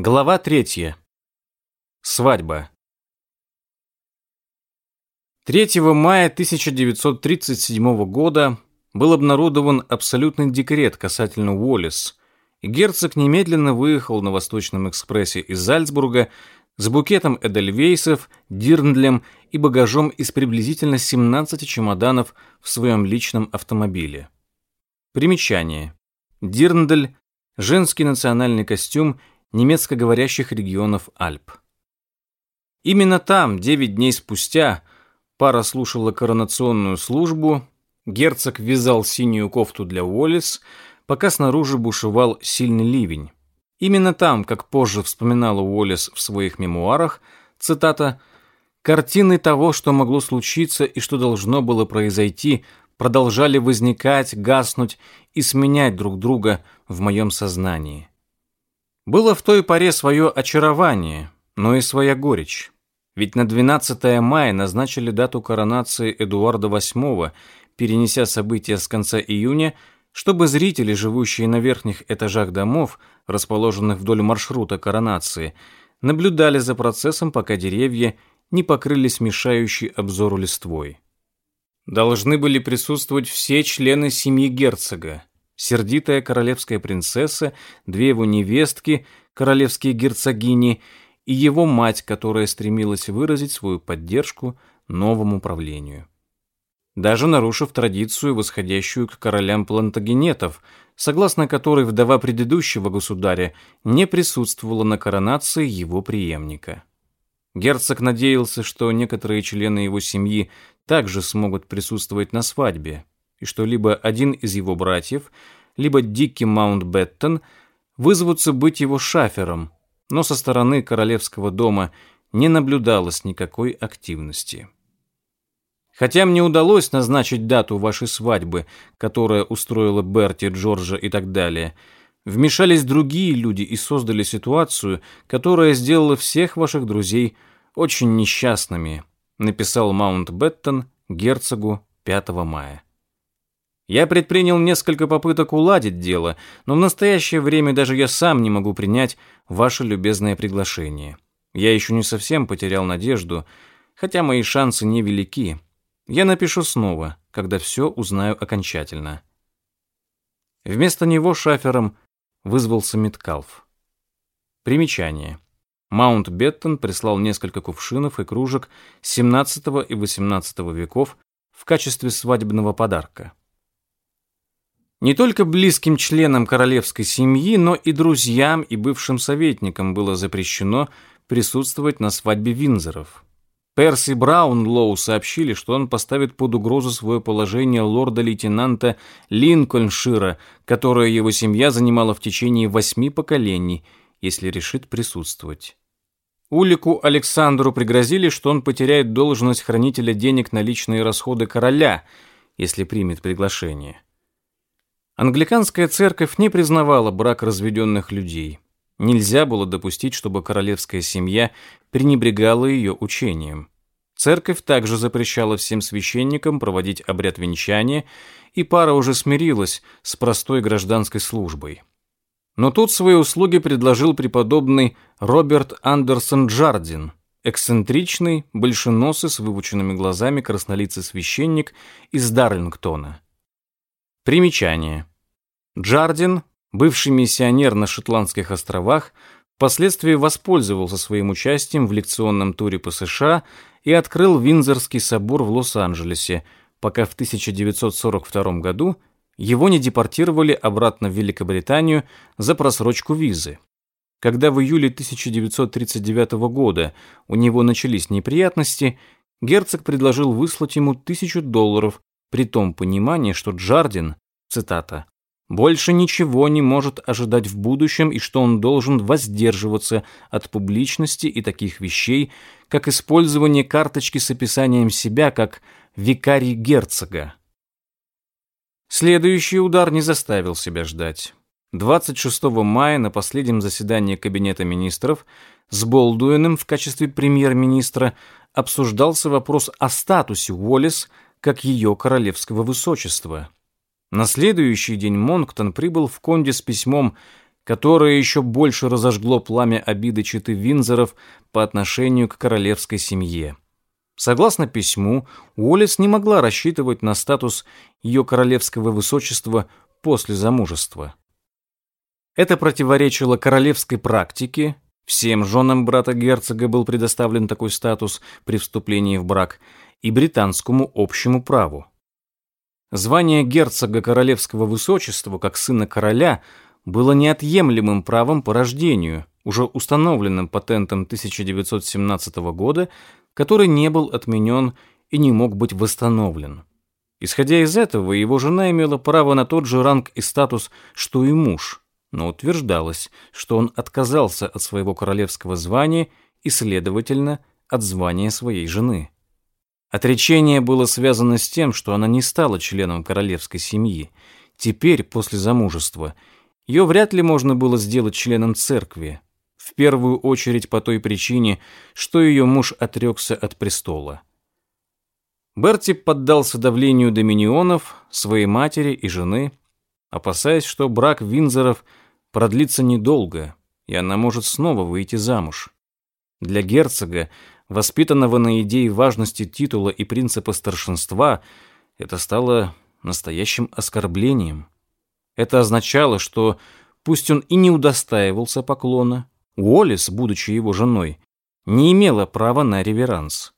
Глава третья. Свадьба. 3 мая 1937 года был обнародован абсолютный декрет касательно Уоллес, и герцог немедленно выехал на Восточном экспрессе из Зальцбурга с букетом эдельвейсов, дирндлем и багажом из приблизительно 17 чемоданов в своем личном автомобиле. Примечание. Дирндль – женский национальный костюм – немецкоговорящих регионов Альп. Именно там, девять дней спустя, пара слушала коронационную службу, герцог вязал синюю кофту для Уоллес, пока снаружи бушевал сильный ливень. Именно там, как позже вспоминала Уоллес в своих мемуарах, цитата, «картины того, что могло случиться и что должно было произойти, продолжали возникать, гаснуть и сменять друг друга в моем сознании. Было в той поре свое очарование, но и своя горечь. Ведь на 12 мая назначили дату коронации Эдуарда VIII, перенеся события с конца июня, чтобы зрители, живущие на верхних этажах домов, расположенных вдоль маршрута коронации, наблюдали за процессом, пока деревья не покрылись мешающей обзору листвой. Должны были присутствовать все члены семьи герцога, сердитая королевская принцесса, две его невестки, королевские герцогини, и его мать, которая стремилась выразить свою поддержку новому правлению. Даже нарушив традицию, восходящую к королям плантагенетов, согласно которой вдова предыдущего государя не присутствовала на коронации его преемника. Герцог надеялся, что некоторые члены его семьи также смогут присутствовать на свадьбе, и что либо один из его братьев, либо Дикки Маунтбеттон вызовутся быть его шафером, но со стороны королевского дома не наблюдалось никакой активности. Хотя мне удалось назначить дату вашей свадьбы, которая устроила Берти, Джорджа и так далее, вмешались другие люди и создали ситуацию, которая сделала всех ваших друзей очень несчастными, написал Маунтбеттон герцогу 5 мая. Я предпринял несколько попыток уладить дело, но в настоящее время даже я сам не могу принять ваше любезное приглашение. Я еще не совсем потерял надежду, хотя мои шансы невелики. Я напишу снова, когда все узнаю окончательно. Вместо него шафером вызвался Миткалф. Примечание. Маунт Беттон прислал несколько кувшинов и кружек XVII и XVIII веков в качестве свадебного подарка. Не только близким членам королевской семьи, но и друзьям и бывшим советникам было запрещено присутствовать на свадьбе Винзоров. Перси Браунлоу сообщили, что он поставит под угрозу свое положение лорда-лейтенанта Линкольншира, которое его семья занимала в течение восьми поколений, если решит присутствовать. Улику Александру пригрозили, что он потеряет должность хранителя денег на личные расходы короля, если примет приглашение. Англиканская церковь не признавала брак разведенных людей. Нельзя было допустить, чтобы королевская семья пренебрегала ее учением. Церковь также запрещала всем священникам проводить обряд венчания, и пара уже смирилась с простой гражданской службой. Но тут свои услуги предложил преподобный Роберт Андерсон Джардин, эксцентричный, большеносый с выпученными глазами краснолицый священник из Дарлингтона. Примечание. Джардин, бывший миссионер на Шотландских островах, впоследствии воспользовался своим участием в лекционном туре по США и открыл Винзорский собор в Лос-Анджелесе, пока в 1942 году его не депортировали обратно в Великобританию за просрочку визы. Когда в июле 1939 года у него начались неприятности, герцог предложил выслать ему тысячу долларов, при том понимании, что Джардин, цитата, больше ничего не может ожидать в будущем и что он должен воздерживаться от публичности и таких вещей, как использование карточки с описанием себя как викарий герцога. Следующий удар не заставил себя ждать. 26 мая на последнем заседании Кабинета министров с Болдуином в качестве премьер-министра обсуждался вопрос о статусе Уоллес как ее королевского высочества. На следующий день Монктон прибыл в Конде с письмом которое еще больше разожгло пламя обиды читы Винзоров по отношению к королевской семье. Согласно письму, Уоллес не могла рассчитывать на статус ее королевского высочества после замужества. Это противоречило королевской практике, всем женам брата герцога был предоставлен такой статус при вступлении в брак, и британскому общему праву. Звание герцога королевского высочества, как сына короля, было неотъемлемым правом по рождению, уже установленным патентом 1917 года, который не был отменен и не мог быть восстановлен. Исходя из этого, его жена имела право на тот же ранг и статус, что и муж, но утверждалось, что он отказался от своего королевского звания и, следовательно, от звания своей жены. Отречение было связано с тем, что она не стала членом королевской семьи. Теперь, после замужества, ее вряд ли можно было сделать членом церкви, в первую очередь по той причине, что ее муж отрекся от престола. Берти поддался давлению доминионов, своей матери и жены, опасаясь, что брак Винзоров продлится недолго, и она может снова выйти замуж. Для герцога воспитанного на идее важности титула и принципа старшинства, это стало настоящим оскорблением. Это означало, что пусть он и не удостаивался поклона, Уоллес, будучи его женой, не имела права на реверанс.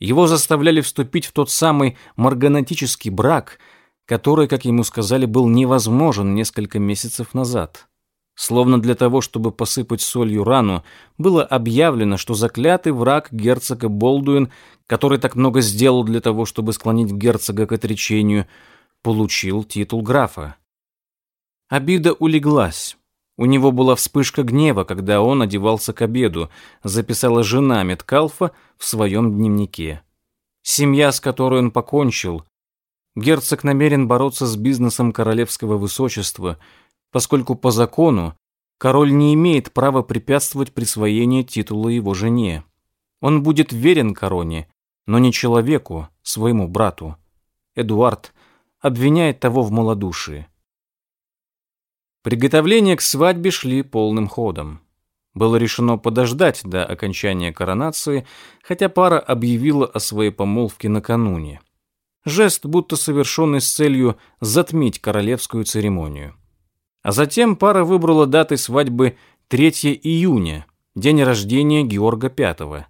Его заставляли вступить в тот самый марганатический брак, который, как ему сказали, был невозможен несколько месяцев назад. Словно для того, чтобы посыпать солью рану, было объявлено, что заклятый враг герцога Болдуин, который так много сделал для того, чтобы склонить герцога к отречению, получил титул графа. Обида улеглась. У него была вспышка гнева, когда он одевался к обеду, записала жена Меткалфа в своем дневнике. Семья, с которой он покончил. Герцог намерен бороться с бизнесом королевского высочества – поскольку по закону король не имеет права препятствовать присвоению титула его жене. Он будет верен короне, но не человеку, своему брату. Эдуард обвиняет того в малодушии. Приготовления к свадьбе шли полным ходом. Было решено подождать до окончания коронации, хотя пара объявила о своей помолвке накануне. Жест, будто совершенный с целью затмить королевскую церемонию. А затем пара выбрала даты свадьбы 3 июня, день рождения Георга V.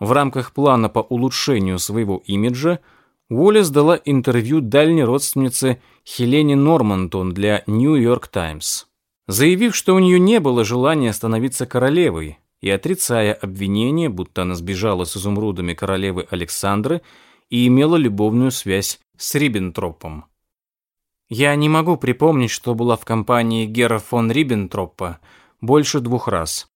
В рамках плана по улучшению своего имиджа Уоллес дала интервью дальней родственнице Хелене Нормантон для New York Times, заявив, что у нее не было желания становиться королевой, и отрицая обвинение, будто она сбежала с изумрудами королевы Александры и имела любовную связь с Риббентропом. Я не могу припомнить, что была в компании Гера фон Риббентропа больше двух раз.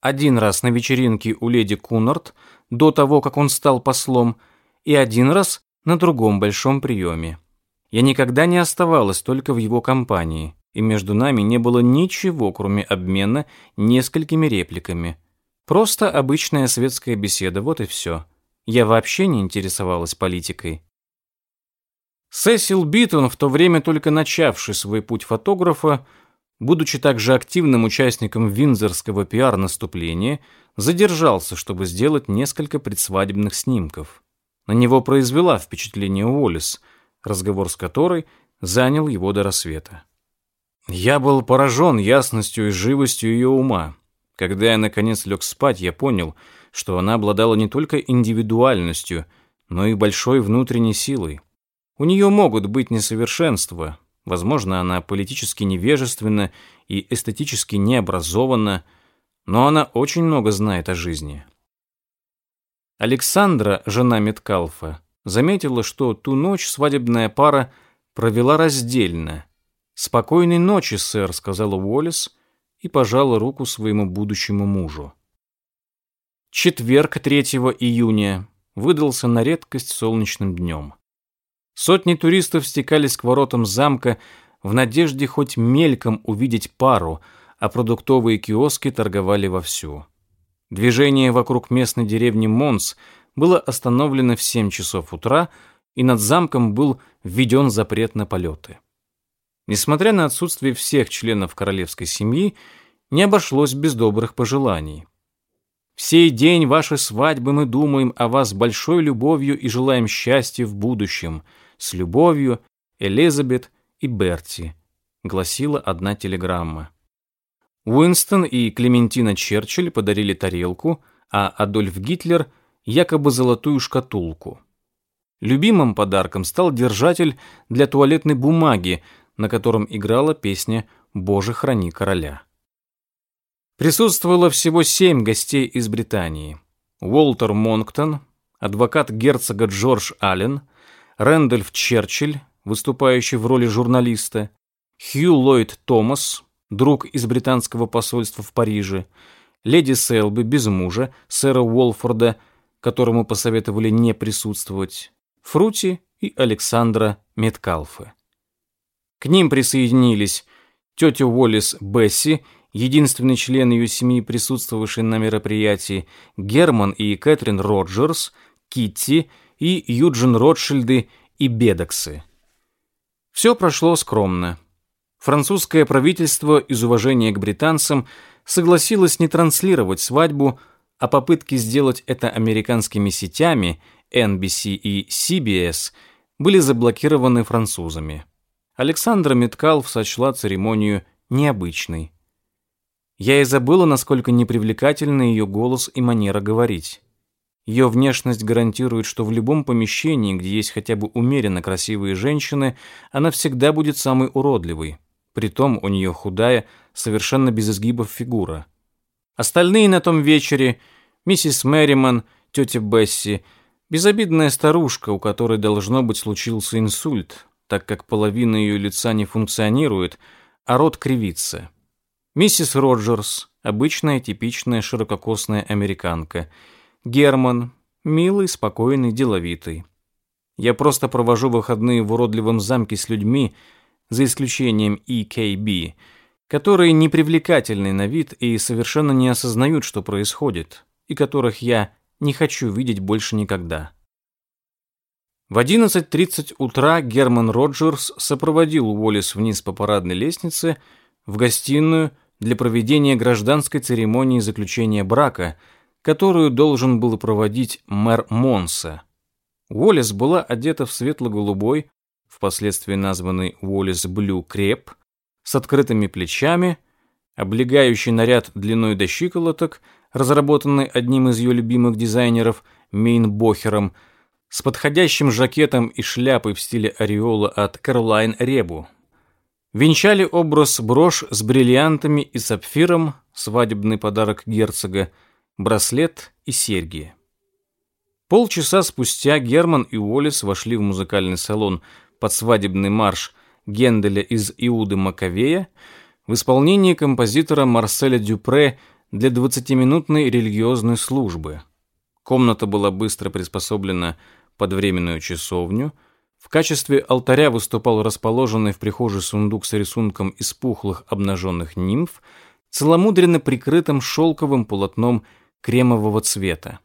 Один раз на вечеринке у леди Кунарт, до того, как он стал послом, и один раз на другом большом приеме. Я никогда не оставалась только в его компании, и между нами не было ничего, кроме обмена несколькими репликами. Просто обычная светская беседа, вот и все. Я вообще не интересовалась политикой. Сесил Битон, в то время только начавший свой путь фотографа, будучи также активным участником винзорского пиар-наступления, задержался, чтобы сделать несколько предсвадебных снимков. На него произвела впечатление Уоллес, разговор с которой занял его до рассвета. Я был поражен ясностью и живостью ее ума. Когда я, наконец, лег спать, я понял, что она обладала не только индивидуальностью, но и большой внутренней силой. У нее могут быть несовершенства. Возможно, она политически невежественна и эстетически необразована, но она очень много знает о жизни. Александра, жена Меткалфа, заметила, что ту ночь свадебная пара провела раздельно. «Спокойной ночи, сэр», — сказала Уоллес и пожала руку своему будущему мужу. Четверг, 3 июня, выдался на редкость солнечным днем. Сотни туристов стекались к воротам замка в надежде хоть мельком увидеть пару, а продуктовые киоски торговали вовсю. Движение вокруг местной деревни Монс было остановлено в 7 часов утра, и над замком был введен запрет на полеты. Несмотря на отсутствие всех членов королевской семьи, не обошлось без добрых пожеланий. В сей день вашей свадьбы мы думаем о вас большой любовью и желаем счастья в будущем. С любовью, Элизабет и Берти, гласила одна телеграмма. Уинстон и Клементина Черчилль подарили тарелку, а Адольф Гитлер – якобы золотую шкатулку. Любимым подарком стал держатель для туалетной бумаги, на котором играла песня «Боже, храни короля». Присутствовало всего семь гостей из Британии. Уолтер Монктон, адвокат герцога Джордж Аллен, Рэндольф Черчилль, выступающий в роли журналиста, Хью Ллойд Томас, друг из британского посольства в Париже, леди Селби без мужа, сэра Уолфорда, которому посоветовали не присутствовать, Фрути и Александра Меткалфа. К ним присоединились тетя Уоллес Бесси, единственный член ее семьи, присутствовавший на мероприятии, Герман и Кэтрин Роджерс, Китти и Юджин Ротшильды и Бедоксы. Все прошло скромно. Французское правительство из уважения к британцам согласилось не транслировать свадьбу, а попытки сделать это американскими сетями NBC и CBS были заблокированы французами. Александра Меткалф сочла церемонию необычной. Я и забыла, насколько непривлекательны ее голос и манера говорить. Ее внешность гарантирует, что в любом помещении, где есть хотя бы умеренно красивые женщины, она всегда будет самой уродливой. Притом у нее худая, совершенно без изгибов фигура. Остальные на том вечере – миссис Мэриман, тетя Бесси, безобидная старушка, у которой, должно быть, случился инсульт, так как половина ее лица не функционирует, а рот кривится. Миссис Роджерс, обычная типичная ширококосная американка. Герман, милый, спокойный, деловитый. Я просто провожу выходные в уродливом замке с людьми, за исключением EKB, которые непривлекательны на вид и совершенно не осознают, что происходит, и которых я не хочу видеть больше никогда. В 11.30 утра Герман Роджерс сопроводил Уоллес вниз по парадной лестнице в гостиную для проведения гражданской церемонии заключения брака, которую должен был проводить мэр Монса. Уоллес была одета в светло-голубой, впоследствии названный Уоллес Блю креп, с открытыми плечами, облегающий наряд длиной до щиколоток, разработанный одним из ее любимых дизайнеров Мейнбохером – с подходящим жакетом и шляпой в стиле ореола от Caroline Ребу. Венчали образ брошь с бриллиантами и сапфиром, свадебный подарок герцога, браслет и серьги. Полчаса спустя Герман и Уоллес вошли в музыкальный салон под свадебный марш Генделя из Иуды Маковея в исполнении композитора Марселя Дюпре для 20-минутной религиозной службы. Комната была быстро приспособлена под временную часовню. В качестве алтаря выступал расположенный в прихожей сундук с рисунком из пухлых обнаженных нимф, целомудренно прикрытым шелковым полотном кремового цвета.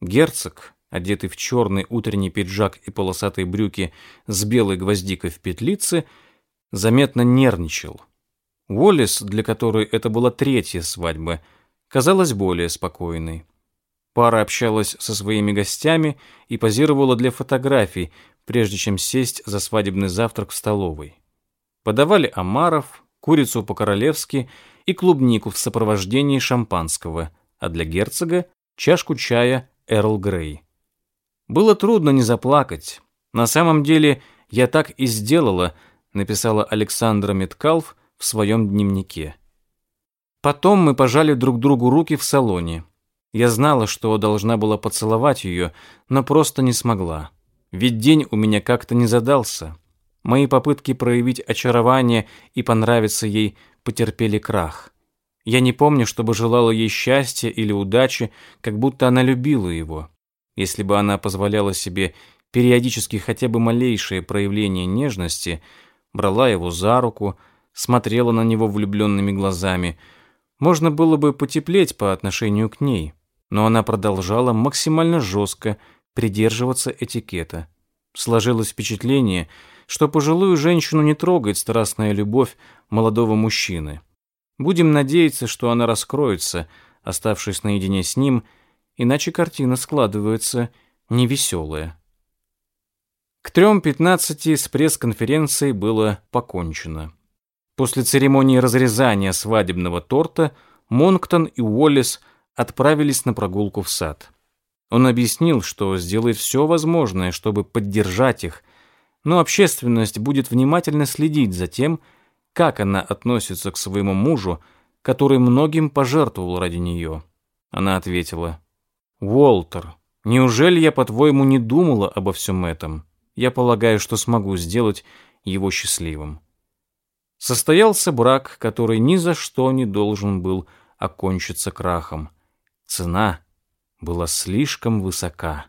Герцог, одетый в черный утренний пиджак и полосатые брюки с белой гвоздикой в петлице, заметно нервничал. Уоллес, для которой это была третья свадьба, казалась более спокойной. Пара общалась со своими гостями и позировала для фотографий, прежде чем сесть за свадебный завтрак в столовой. Подавали омаров, курицу по-королевски и клубнику в сопровождении шампанского, а для герцога чашку чая Эрл Грей. Было трудно не заплакать. На самом деле я так и сделала, написала Александра Меткалф в своем дневнике. Потом мы пожали друг другу руки в салоне. Я знала, что должна была поцеловать ее, но просто не смогла. Ведь день у меня как-то не задался. Мои попытки проявить очарование и понравиться ей потерпели крах. Я не помню, чтобы желала ей счастья или удачи, как будто она любила его. Если бы она позволяла себе периодически хотя бы малейшее проявление нежности, брала его за руку, смотрела на него влюбленными глазами, можно было бы потеплеть по отношению к ней но она продолжала максимально жестко придерживаться этикета. Сложилось впечатление, что пожилую женщину не трогает страстная любовь молодого мужчины. Будем надеяться, что она раскроется, оставшись наедине с ним, иначе картина складывается невеселая. К 3.15 с пресс-конференцией было покончено. После церемонии разрезания свадебного торта Монктон и Уоллес отправились на прогулку в сад. Он объяснил, что сделает все возможное, чтобы поддержать их, но общественность будет внимательно следить за тем, как она относится к своему мужу, который многим пожертвовал ради нее. Она ответила, «Уолтер, неужели я, по-твоему, не думала обо всем этом? Я полагаю, что смогу сделать его счастливым». Состоялся брак, который ни за что не должен был окончиться крахом. Цена была слишком высока.